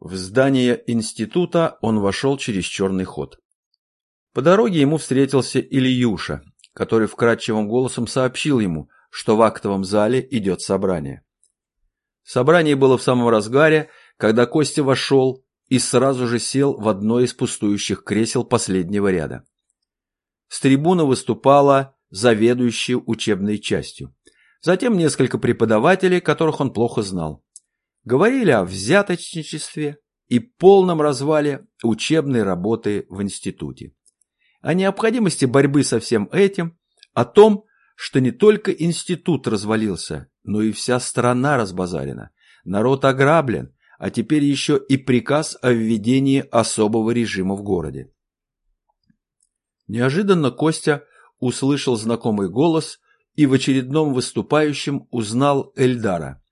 В здание института он вошел через черный ход. По дороге ему встретился Ильюша, который вкрадчивым голосом сообщил ему, что в актовом зале идет собрание. Собрание было в самом разгаре, когда Костя вошел и сразу же сел в одно из пустующих кресел последнего ряда. С трибуны выступала заведующая учебной частью. Затем несколько преподавателей, которых он плохо знал говорили о взяточничестве и полном развале учебной работы в институте, о необходимости борьбы со всем этим, о том, что не только институт развалился, но и вся страна разбазарена, народ ограблен, а теперь еще и приказ о введении особого режима в городе. Неожиданно Костя услышал знакомый голос и в очередном выступающем узнал Эльдара.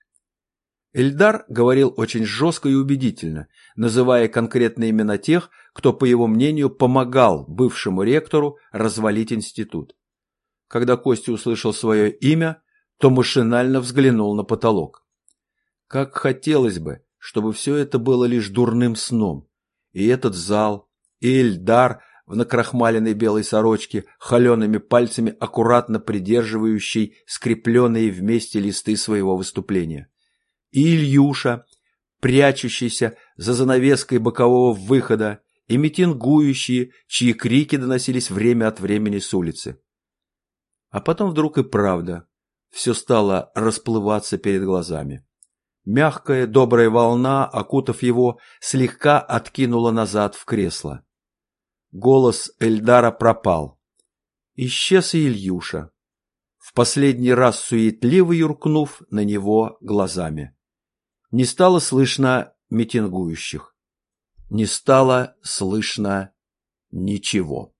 Эльдар говорил очень жестко и убедительно, называя конкретные имена тех, кто, по его мнению, помогал бывшему ректору развалить институт. Когда Костя услышал свое имя, то машинально взглянул на потолок. Как хотелось бы, чтобы все это было лишь дурным сном. И этот зал, и Эльдар в накрахмаленной белой сорочке, холеными пальцами аккуратно придерживающий скрепленные вместе листы своего выступления и Ильюша, прячущийся за занавеской бокового выхода, и митингующие, чьи крики доносились время от времени с улицы. А потом вдруг и правда все стало расплываться перед глазами. Мягкая, добрая волна, окутав его, слегка откинула назад в кресло. Голос Эльдара пропал. Исчез и Ильюша, в последний раз суетливо юркнув на него глазами. Не стало слышно митингующих. Не стало слышно ничего.